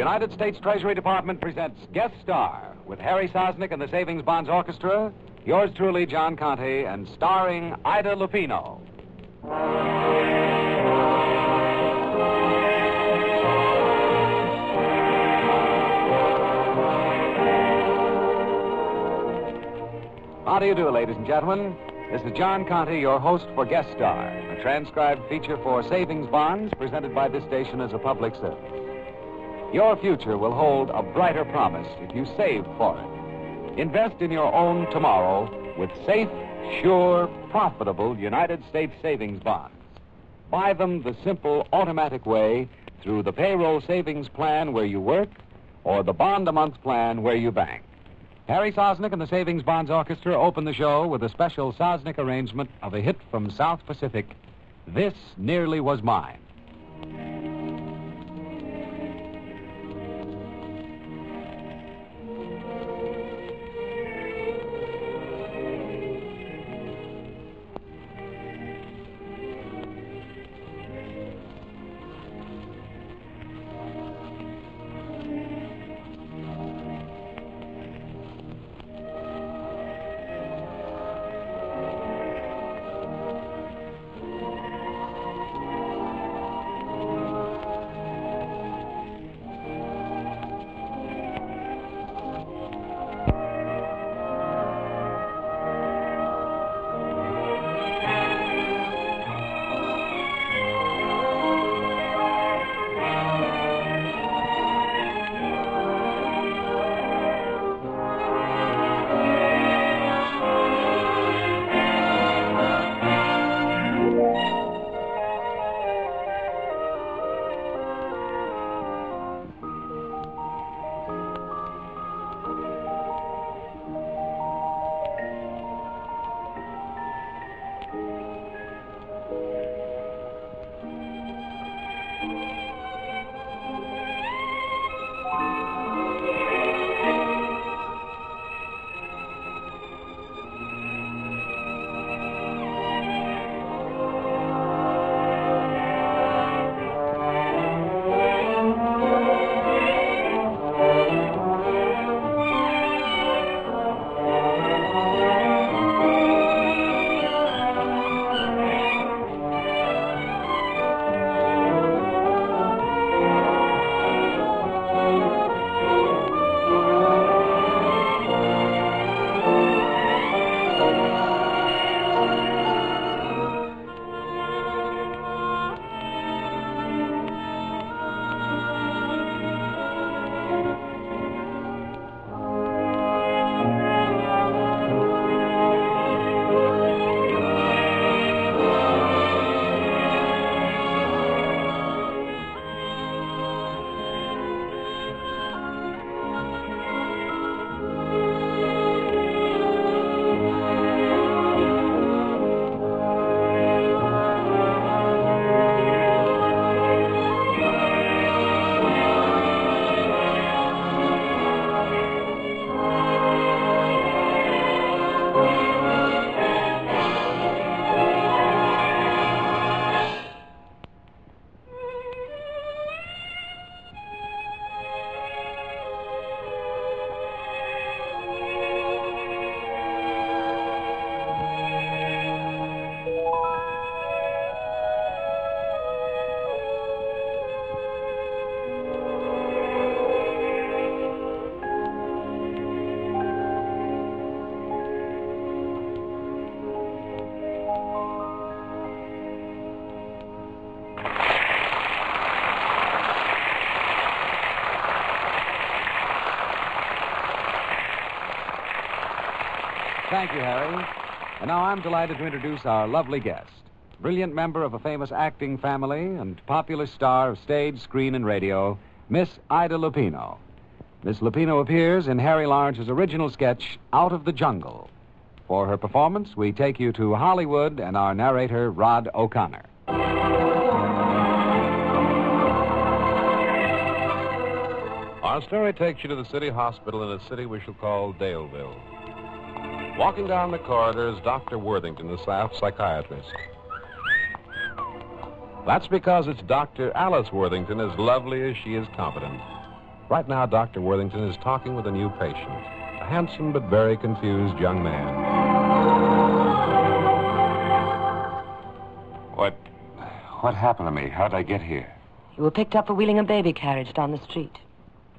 United States Treasury Department presents Guest Star with Harry Sosnick and the Savings Bonds Orchestra, yours truly, John Conte, and starring Ida Lupino. How do you do, ladies and gentlemen? This is John Conte, your host for Guest Star, a transcribed feature for savings bonds presented by this station as a public service. Your future will hold a brighter promise if you save for it. Invest in your own tomorrow with safe, sure, profitable United States savings bonds. Buy them the simple, automatic way through the payroll savings plan where you work or the bond a month plan where you bank. Harry Sosnick and the Savings Bonds Orchestra open the show with a special Sosnick arrangement of a hit from South Pacific, This Nearly Was Mine. Thank you, Harry. And now I'm delighted to introduce our lovely guest. Brilliant member of a famous acting family and popular star of stage, screen, and radio, Miss Ida Lupino. Miss Lupino appears in Harry Lawrence's original sketch, Out of the Jungle. For her performance, we take you to Hollywood and our narrator, Rod O'Connor. Our story takes you to the city hospital in a city we shall call Daleville. Walking down the corridor is Dr. Worthington, the staff psychiatrist. That's because it's Dr. Alice Worthington, as lovely as she is competent. Right now, Dr. Worthington is talking with a new patient, a handsome but very confused young man. What. What happened to me? How'd I get here? You were picked up for wheeling a baby carriage down the street.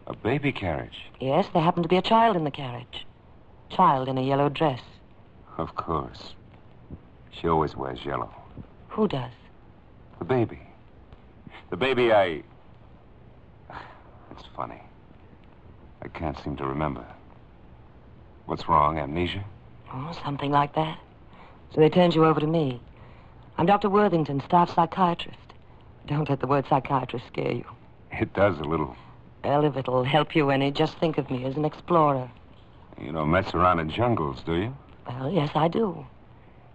A baby carriage? Yes, there happened to be a child in the carriage. Child in a yellow dress. Of course. She always wears yellow. Who does? The baby. The baby I. It's funny. I can't seem to remember. What's wrong? Amnesia? Oh, something like that. So they turned you over to me. I'm Dr. Worthington, staff psychiatrist. Don't let the word psychiatrist scare you. It does a little. Well, if it'll help you any, just think of me as an explorer. You don't mess around in jungles, do you? Well, yes, I do.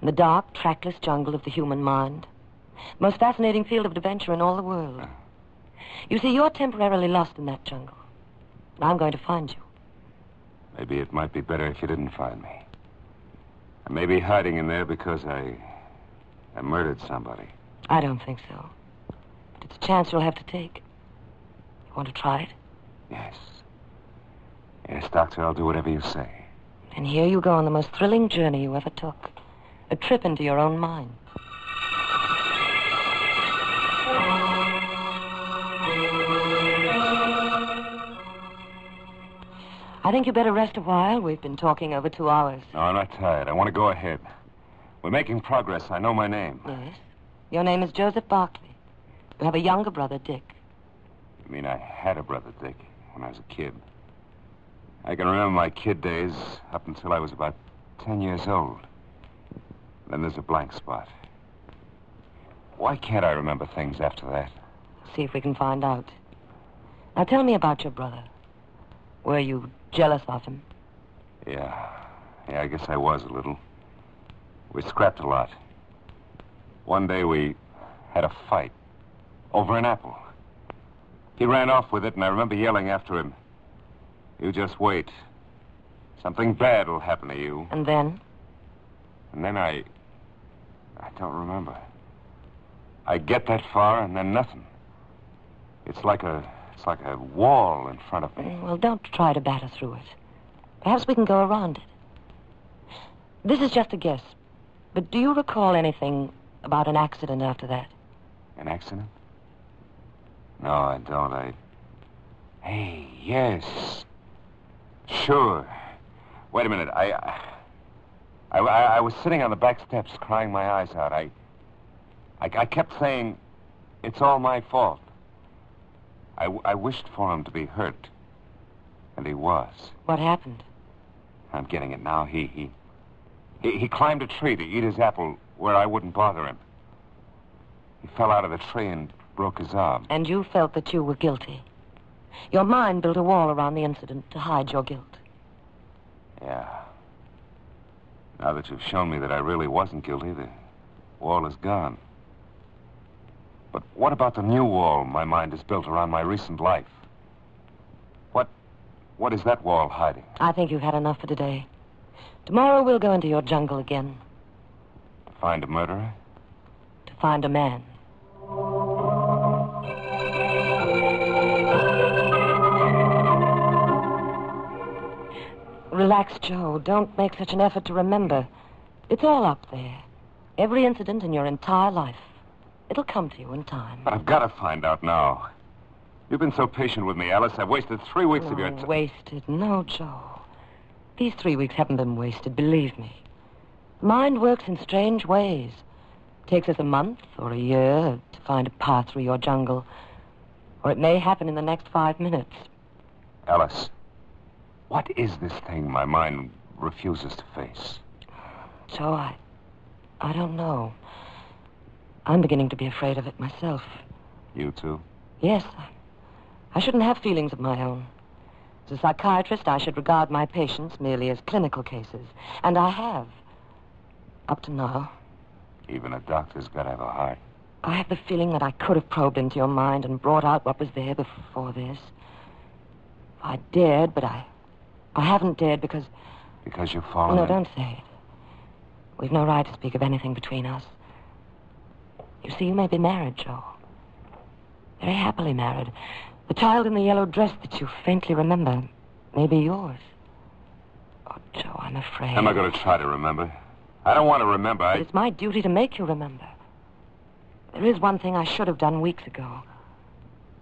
In the dark, trackless jungle of the human mind. Most fascinating field of adventure in all the world. You see, you're temporarily lost in that jungle. I'm going to find you. Maybe it might be better if you didn't find me. I may be hiding in there because I. I murdered somebody. I don't think so. But it's a chance you'll have to take. You want to try it? Yes. Yes, Doctor, I'll do whatever you say. And here you go on the most thrilling journey you ever took. A trip into your own mind. I think you better rest a while. We've been talking over two hours. No, I'm not tired. I want to go ahead. We're making progress. I know my name. Yes. Your name is Joseph Barclay. You have a younger brother, Dick. You mean I had a brother, Dick, when I was a kid? I can remember my kid days up until I was about ten years old. Then there's a blank spot. Why can't I remember things after that? See if we can find out. Now tell me about your brother. Were you jealous of him? Yeah. Yeah, I guess I was a little. We scrapped a lot. One day we had a fight over an apple. He ran off with it, and I remember yelling after him, You just wait. Something bad will happen to you. And then? And then I. I don't remember. I get that far, and then nothing. It's like a. It's like a wall in front of me. Mm, well, don't try to batter through it. Perhaps we can go around it. This is just a guess. But do you recall anything about an accident after that? An accident? No, I don't. I. Hey, yes. Sure. Wait a minute. I. I, I, I was sitting on the back steps crying my eyes out. I, I. I kept saying, it's all my fault. I, I wished for him to be hurt. And he was. What happened? I'm getting it now. He, he, he, he climbed a tree to eat his apple where I wouldn't bother him. He fell out of the tree and broke his arm. And you felt that you were guilty. Your mind built a wall around the incident to hide your guilt. Yeah. Now that you've shown me that I really wasn't guilty, the wall is gone. But what about the new wall my mind has built around my recent life? What what is that wall hiding? I think you've had enough for today. Tomorrow we'll go into your jungle again To find a murderer? to find a man. Relax, Joe. Don't make such an effort to remember. It's all up there. Every incident in your entire life. It'll come to you in time. But I've got to find out now. You've been so patient with me, Alice. I've wasted three weeks of your time. wasted. No, Joe. These three weeks haven't been wasted, believe me. Mind works in strange ways. Takes us a month or a year to find a path through your jungle. Or it may happen in the next five minutes. Alice, what is this thing my mind refuses to face? Joe, I. I don't know. I'm beginning to be afraid of it myself. You too? Yes, I, I shouldn't have feelings of my own. As a psychiatrist, I should regard my patients merely as clinical cases. And I have. Up to now. Even a doctor's got to have a heart. I have the feeling that I could have probed into your mind and brought out what was there before this. I dared, but I. I haven't dared because. Because you've fallen no, in- don't say it. We've no right to speak of anything between us. You see, you may be married, Joe. Very happily married. The child in the yellow dress that you faintly remember may be yours. Oh, Joe, I'm afraid. Am I going to try to remember? I don't want to remember. But I... it's my duty to make you remember. There is one thing I should have done weeks ago.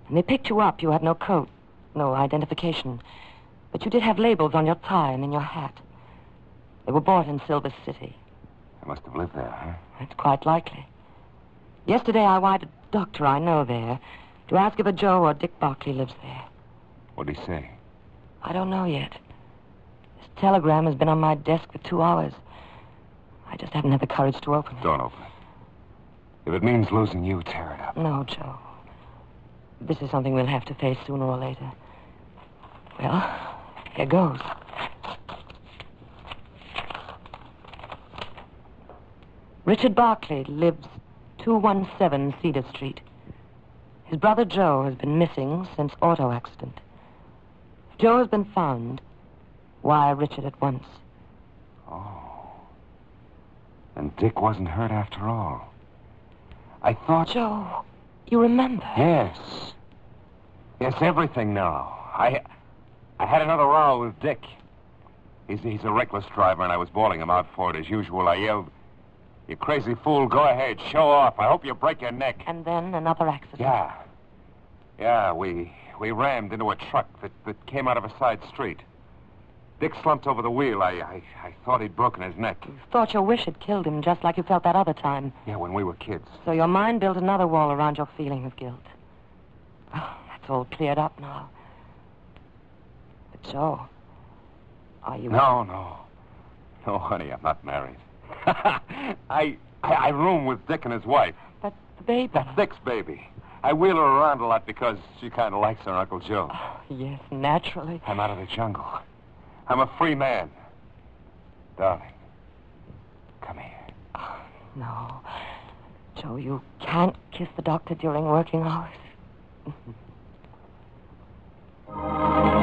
When they picked you up, you had no coat, no identification. But you did have labels on your tie and in your hat. They were bought in Silver City. I must have lived there, huh? That's quite likely. Yesterday I wired a doctor I know there to ask if a Joe or Dick Barclay lives there. What'd he say? I don't know yet. This telegram has been on my desk for two hours. I just haven't had the courage to open it. Don't open it. If it means losing you, tear it up. No, Joe. This is something we'll have to face sooner or later. Well, here goes. Richard Barclay lives 217 Cedar Street. His brother Joe has been missing since auto accident. If Joe has been found, wire Richard at once. Oh. And Dick wasn't hurt after all. I thought. Joe, you remember? Yes. Yes, everything now. I. I had another row with Dick. He's, he's a reckless driver, and I was bawling him out for it as usual. I yelled, You crazy fool, go ahead, show off. I hope you break your neck. And then another accident. Yeah. Yeah, we we rammed into a truck that, that came out of a side street. Dick slumped over the wheel. I, I, I thought he'd broken his neck. You thought your wish had killed him, just like you felt that other time. Yeah, when we were kids. So your mind built another wall around your feeling of guilt. Oh, that's all cleared up now. Joe, are you? No, no. No, honey, I'm not married. I, I I room with Dick and his wife. But the baby. That's Dick's baby. I wheel her around a lot because she kind of likes her Uncle Joe. Oh, yes, naturally. I'm out of the jungle. I'm a free man. Darling, come here. Oh, no. Joe, you can't kiss the doctor during working hours.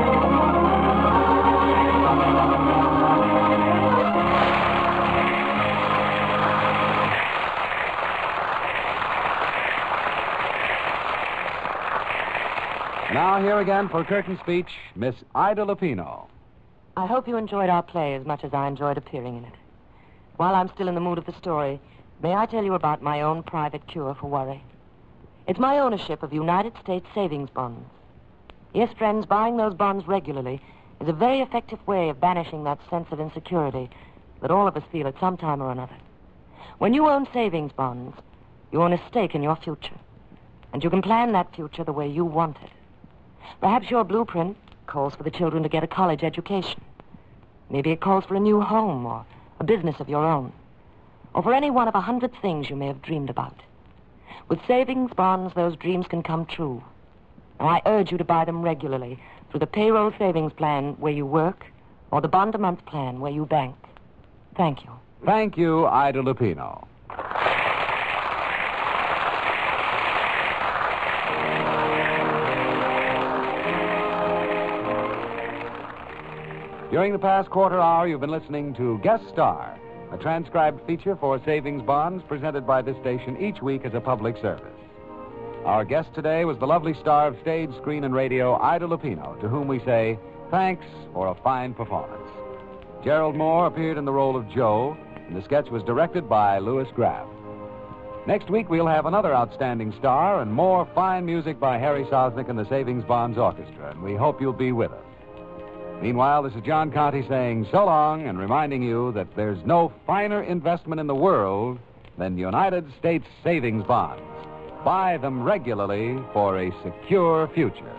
again for curtain speech, Miss Ida Lupino. I hope you enjoyed our play as much as I enjoyed appearing in it. While I'm still in the mood of the story, may I tell you about my own private cure for worry? It's my ownership of United States savings bonds. Yes, friends, buying those bonds regularly is a very effective way of banishing that sense of insecurity that all of us feel at some time or another. When you own savings bonds, you own a stake in your future. And you can plan that future the way you want it. Perhaps your blueprint calls for the children to get a college education. Maybe it calls for a new home or a business of your own. Or for any one of a hundred things you may have dreamed about. With savings bonds, those dreams can come true. And I urge you to buy them regularly through the payroll savings plan where you work or the bond a month plan where you bank. Thank you. Thank you, Ida Lupino. During the past quarter hour, you've been listening to Guest Star, a transcribed feature for savings bonds presented by this station each week as a public service. Our guest today was the lovely star of stage, screen, and radio, Ida Lupino, to whom we say thanks for a fine performance. Gerald Mohr appeared in the role of Joe, and the sketch was directed by Louis Graff. Next week, we'll have another outstanding star and more fine music by Harry Sosnick and the Savings Bonds Orchestra, and we hope you'll be with us. Meanwhile, this is John Conte saying so long and reminding you that there's no finer investment in the world than United States savings bonds. Buy them regularly for a secure future.